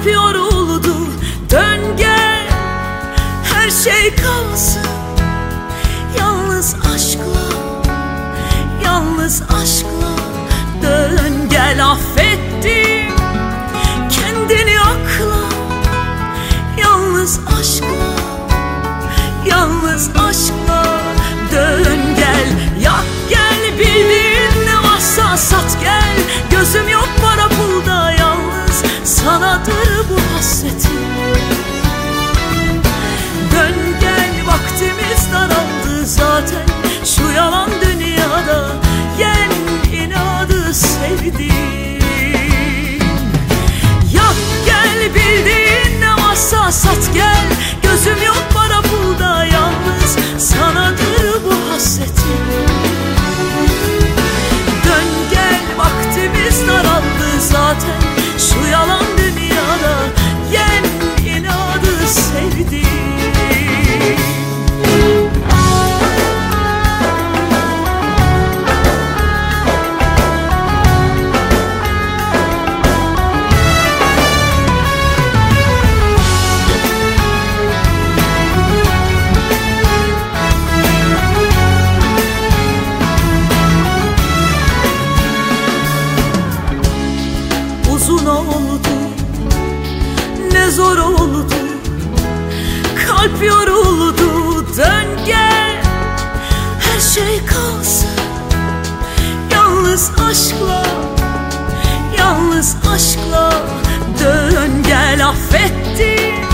hep yoruldu. Dön gel her şey kalsın. Yalnız aşkla, yalnız aşkla Dön gel affettim. Kendini akla Yalnız aşkla zor oldu. Kalp yoruldu. Dön gel. Her şey kalsın. Yalnız aşkla Yalnız aşkla Dön gel. Affettim.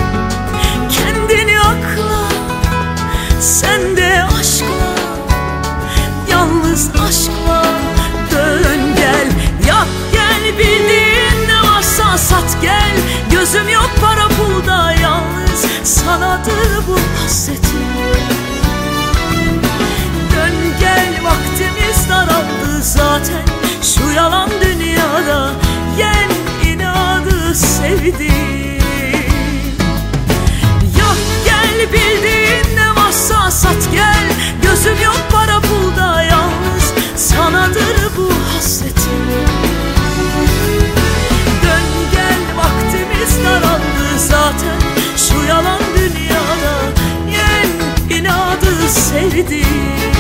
sevdim.